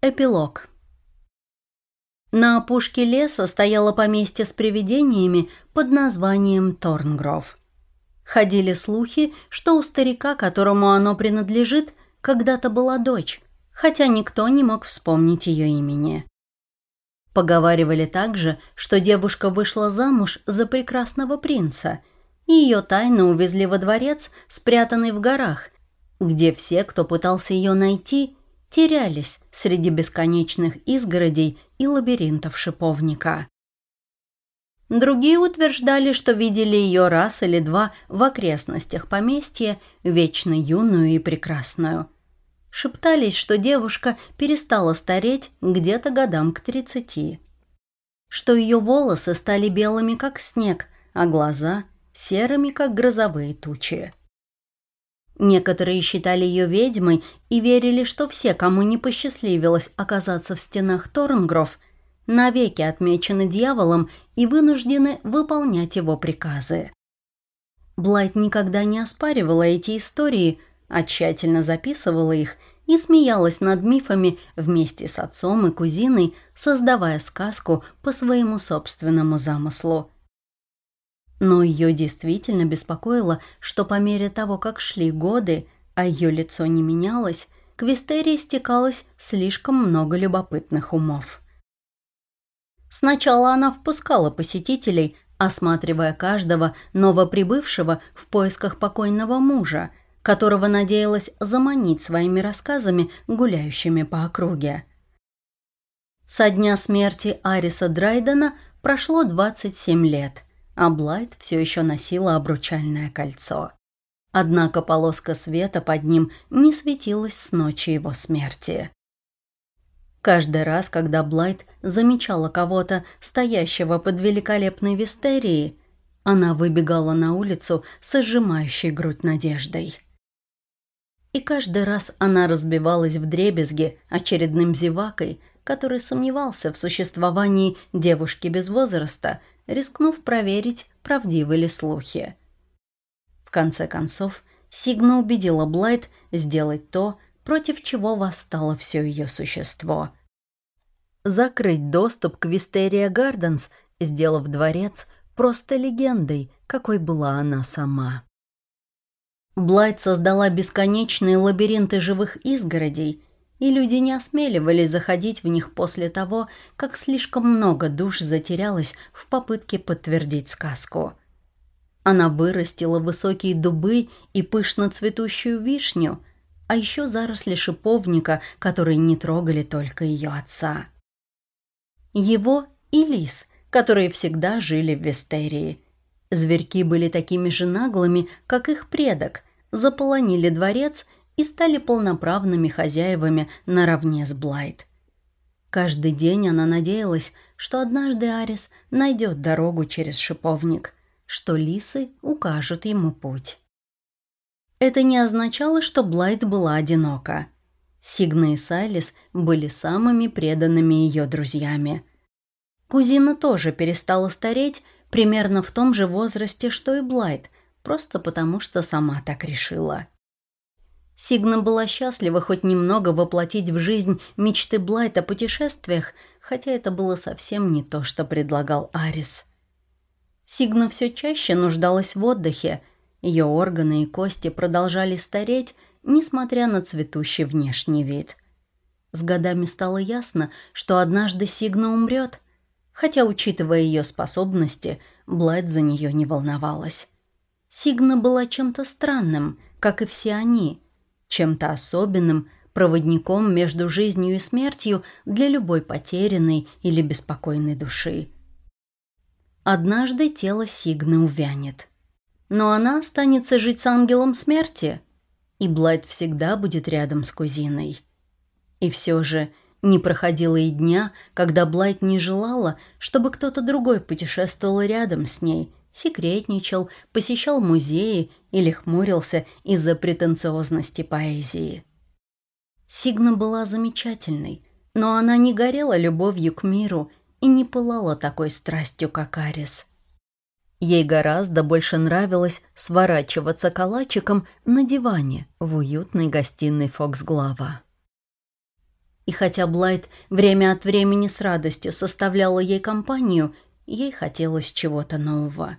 Эпилог. На опушке леса стояло поместье с привидениями под названием Торнгров. Ходили слухи, что у старика, которому оно принадлежит, когда-то была дочь, хотя никто не мог вспомнить ее имени. Поговаривали также, что девушка вышла замуж за прекрасного принца, и ее тайно увезли во дворец, спрятанный в горах, где все, кто пытался ее найти, терялись среди бесконечных изгородей и лабиринтов шиповника. Другие утверждали, что видели ее раз или два в окрестностях поместья, вечно юную и прекрасную. Шептались, что девушка перестала стареть где-то годам к тридцати. Что ее волосы стали белыми, как снег, а глаза – серыми, как грозовые тучи. Некоторые считали ее ведьмой и верили, что все, кому не посчастливилось оказаться в стенах Торнгров, навеки отмечены дьяволом и вынуждены выполнять его приказы. Блайт никогда не оспаривала эти истории, а тщательно записывала их и смеялась над мифами вместе с отцом и кузиной, создавая сказку по своему собственному замыслу – но ее действительно беспокоило, что по мере того, как шли годы, а ее лицо не менялось, к Вистерии стекалось слишком много любопытных умов. Сначала она впускала посетителей, осматривая каждого новоприбывшего в поисках покойного мужа, которого надеялась заманить своими рассказами, гуляющими по округе. Со дня смерти Ариса Драйдена прошло 27 лет – а Блайт все еще носила обручальное кольцо. Однако полоска света под ним не светилась с ночи его смерти. Каждый раз, когда Блайт замечала кого-то, стоящего под великолепной вистерией, она выбегала на улицу с сжимающей грудь надеждой. И каждый раз она разбивалась в дребезги очередным зевакой, который сомневался в существовании девушки без возраста – рискнув проверить, правдивы ли слухи. В конце концов, Сигна убедила Блайт сделать то, против чего восстало все ее существо. Закрыть доступ к Вистерия Гарденс, сделав дворец просто легендой, какой была она сама. Блайт создала бесконечные лабиринты живых изгородей, и люди не осмеливались заходить в них после того, как слишком много душ затерялось в попытке подтвердить сказку. Она вырастила высокие дубы и пышно цветущую вишню, а еще заросли шиповника, которые не трогали только ее отца. Его и лис, которые всегда жили в Вестерии. Зверьки были такими же наглыми, как их предок, заполонили дворец – и стали полноправными хозяевами наравне с Блайт. Каждый день она надеялась, что однажды Арис найдет дорогу через шиповник, что лисы укажут ему путь. Это не означало, что Блайт была одинока. Сигна и Сайлис были самыми преданными ее друзьями. Кузина тоже перестала стареть примерно в том же возрасте, что и Блайт, просто потому что сама так решила. Сигна была счастлива хоть немного воплотить в жизнь мечты Блайт о путешествиях, хотя это было совсем не то, что предлагал Арис. Сигна все чаще нуждалась в отдыхе, ее органы и кости продолжали стареть, несмотря на цветущий внешний вид. С годами стало ясно, что однажды Сигна умрет, хотя, учитывая ее способности, Блайт за нее не волновалась. Сигна была чем-то странным, как и все они – чем-то особенным, проводником между жизнью и смертью для любой потерянной или беспокойной души. Однажды тело Сигны увянет. Но она останется жить с ангелом смерти, и Блайт всегда будет рядом с кузиной. И все же не проходило и дня, когда Блайт не желала, чтобы кто-то другой путешествовал рядом с ней – секретничал, посещал музеи или хмурился из-за претенциозности поэзии. Сигна была замечательной, но она не горела любовью к миру и не пылала такой страстью, как Арис. Ей гораздо больше нравилось сворачиваться калачиком на диване в уютной гостиной Фоксглава. И хотя Блайт время от времени с радостью составляла ей компанию, ей хотелось чего-то нового.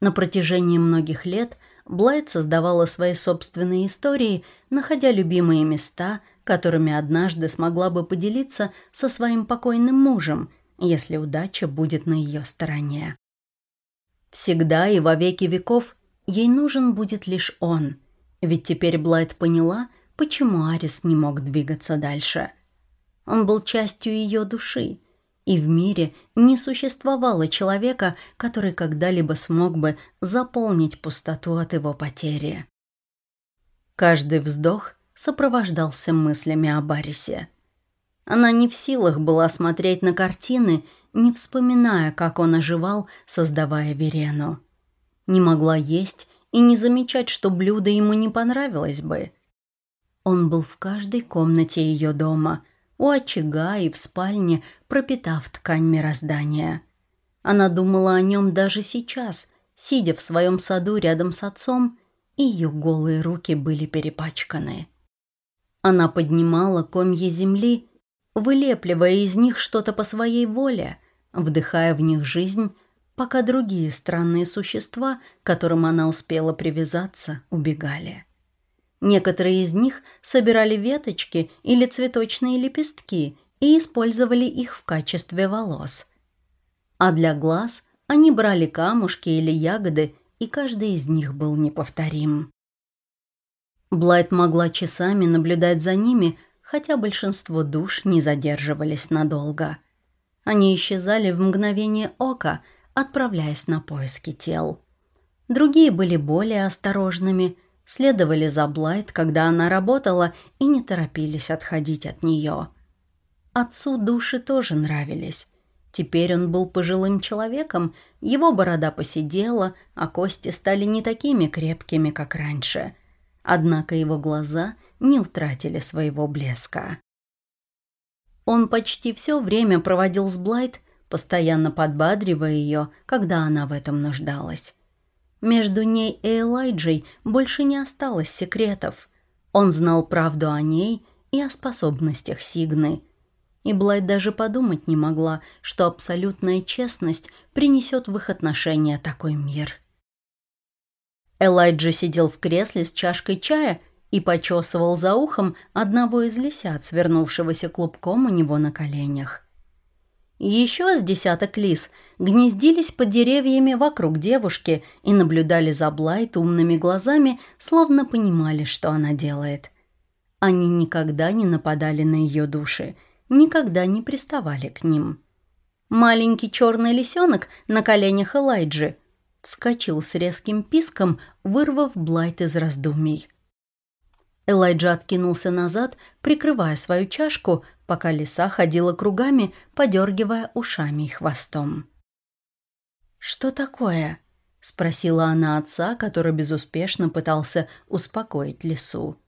На протяжении многих лет Блайт создавала свои собственные истории, находя любимые места, которыми однажды смогла бы поделиться со своим покойным мужем, если удача будет на ее стороне. Всегда и во веки веков ей нужен будет лишь он, ведь теперь Блайт поняла, почему Арис не мог двигаться дальше. Он был частью ее души, и в мире не существовало человека, который когда-либо смог бы заполнить пустоту от его потери. Каждый вздох сопровождался мыслями о Барисе. Она не в силах была смотреть на картины не вспоминая, как он оживал, создавая Верену. Не могла есть и не замечать, что блюдо ему не понравилось бы. Он был в каждой комнате ее дома, у очага и в спальне, пропитав ткань мироздания. Она думала о нем даже сейчас, сидя в своем саду рядом с отцом, и ее голые руки были перепачканы. Она поднимала комья земли, вылепливая из них что-то по своей воле, вдыхая в них жизнь, пока другие странные существа, к которым она успела привязаться, убегали. Некоторые из них собирали веточки или цветочные лепестки и использовали их в качестве волос. А для глаз они брали камушки или ягоды, и каждый из них был неповторим. Блайт могла часами наблюдать за ними, хотя большинство душ не задерживались надолго – они исчезали в мгновение ока, отправляясь на поиски тел. Другие были более осторожными, следовали за Блайт, когда она работала, и не торопились отходить от нее. Отцу души тоже нравились. Теперь он был пожилым человеком, его борода посидела, а кости стали не такими крепкими, как раньше. Однако его глаза не утратили своего блеска. Он почти все время проводил с Блайт, постоянно подбадривая ее, когда она в этом нуждалась. Между ней и Элайджей больше не осталось секретов. Он знал правду о ней и о способностях Сигны. И Блайт даже подумать не могла, что абсолютная честность принесет в их отношения такой мир. Элайджа сидел в кресле с чашкой чая и почесывал за ухом одного из лисят, свернувшегося клубком у него на коленях. Еще с десяток лис гнездились под деревьями вокруг девушки и наблюдали за Блайт умными глазами, словно понимали, что она делает. Они никогда не нападали на ее души, никогда не приставали к ним. Маленький черный лисенок на коленях Элайджи вскочил с резким писком, вырвав Блайт из раздумий. Элайджа откинулся назад, прикрывая свою чашку, пока лиса ходила кругами, подергивая ушами и хвостом. «Что такое?» — спросила она отца, который безуспешно пытался успокоить лису.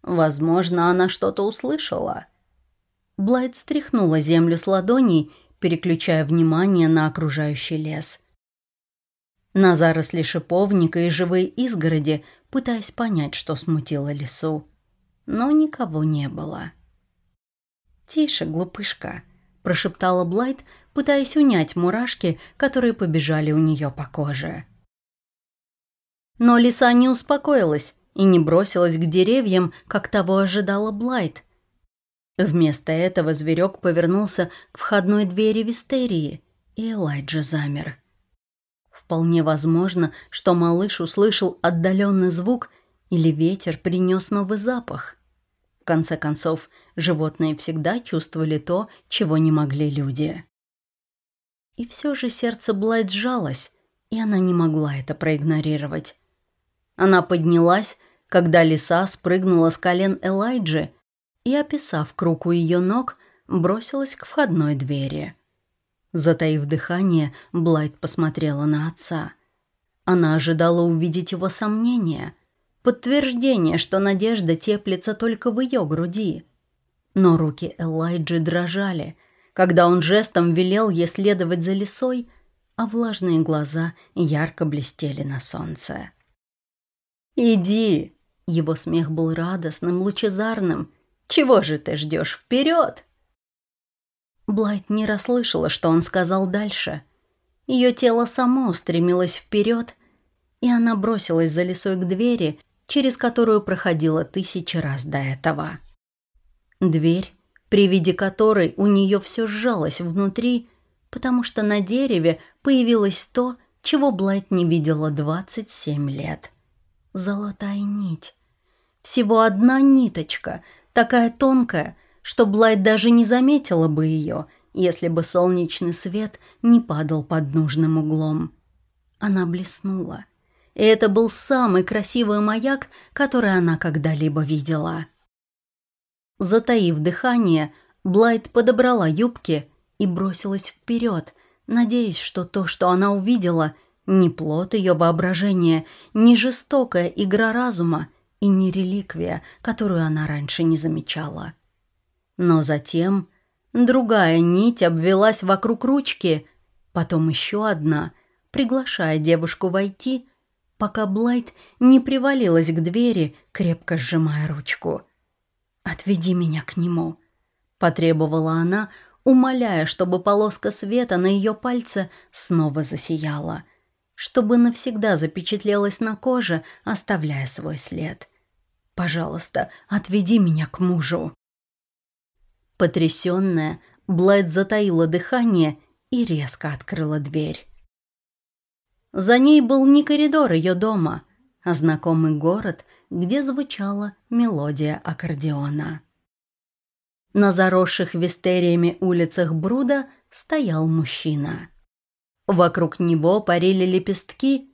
«Возможно, она что-то услышала». Блайт стряхнула землю с ладоней, переключая внимание на окружающий лес. На заросли шиповника и живые изгороди пытаясь понять, что смутило лису. Но никого не было. «Тише, глупышка», – прошептала Блайт, пытаясь унять мурашки, которые побежали у нее по коже. Но лиса не успокоилась и не бросилась к деревьям, как того ожидала Блайт. Вместо этого зверек повернулся к входной двери Вистерии, и Элайджа замер. Вполне возможно, что малыш услышал отдаленный звук или ветер принес новый запах. Конце концов, животные всегда чувствовали то, чего не могли люди. И все же сердце Блайт сжалось, и она не могла это проигнорировать. Она поднялась, когда лиса спрыгнула с колен Элайджи и, описав круг у ее ног, бросилась к входной двери. Затаив дыхание, Блайт посмотрела на отца. Она ожидала увидеть его сомнения, подтверждение, что надежда теплится только в ее груди. Но руки Элайджи дрожали, когда он жестом велел ей следовать за лесой, а влажные глаза ярко блестели на солнце. «Иди!» Его смех был радостным, лучезарным, Чего же ты ждешь вперед? Блайт не расслышала, что он сказал дальше. Ее тело само устремилось вперед, и она бросилась за лесой к двери, через которую проходила тысячи раз до этого. Дверь, при виде которой у нее все сжалось внутри, потому что на дереве появилось то, чего Блайт не видела 27 лет. Золотая нить. Всего одна ниточка, такая тонкая, что Блайт даже не заметила бы ее, если бы солнечный свет не падал под нужным углом. Она блеснула. И это был самый красивый маяк, который она когда-либо видела. Затаив дыхание, Блайт подобрала юбки и бросилась вперед, надеясь, что то, что она увидела, не плод ее воображения, не жестокая игра разума и не реликвия, которую она раньше не замечала. Но затем другая нить обвелась вокруг ручки, потом еще одна, приглашая девушку войти, пока Блайт не привалилась к двери, крепко сжимая ручку. «Отведи меня к нему», — потребовала она, умоляя, чтобы полоска света на ее пальце снова засияла, чтобы навсегда запечатлелась на коже, оставляя свой след. «Пожалуйста, отведи меня к мужу». Потрясенная, Блайт затаила дыхание и резко открыла дверь. За ней был не коридор ее дома, а знакомый город, где звучала мелодия аккордеона. На заросших вистериями улицах Бруда стоял мужчина. Вокруг него парили лепестки.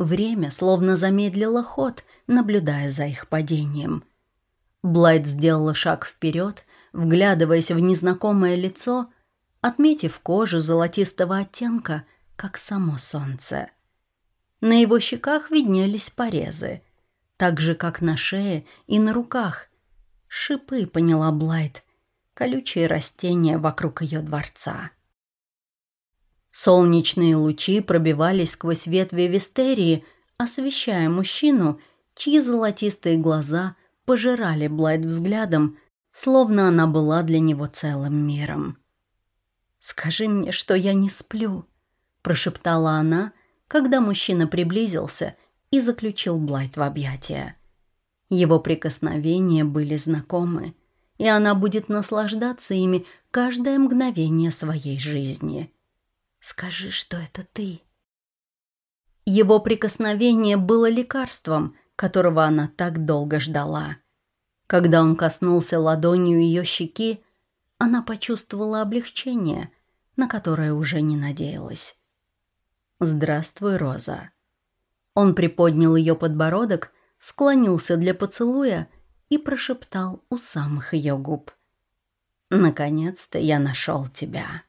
Время словно замедлило ход, наблюдая за их падением. Блайт сделала шаг вперед, вглядываясь в незнакомое лицо, отметив кожу золотистого оттенка, как само солнце. На его щеках виднелись порезы, так же, как на шее и на руках. Шипы, поняла Блайт, колючие растения вокруг ее дворца. Солнечные лучи пробивались сквозь ветви вистерии, освещая мужчину, чьи золотистые глаза пожирали Блайт взглядом, словно она была для него целым миром. «Скажи мне, что я не сплю», – прошептала она, когда мужчина приблизился и заключил Блайт в объятия. Его прикосновения были знакомы, и она будет наслаждаться ими каждое мгновение своей жизни. «Скажи, что это ты». Его прикосновение было лекарством, которого она так долго ждала. Когда он коснулся ладонью ее щеки, она почувствовала облегчение, на которое уже не надеялась. «Здравствуй, Роза». Он приподнял ее подбородок, склонился для поцелуя и прошептал у самых ее губ. «Наконец-то я нашел тебя».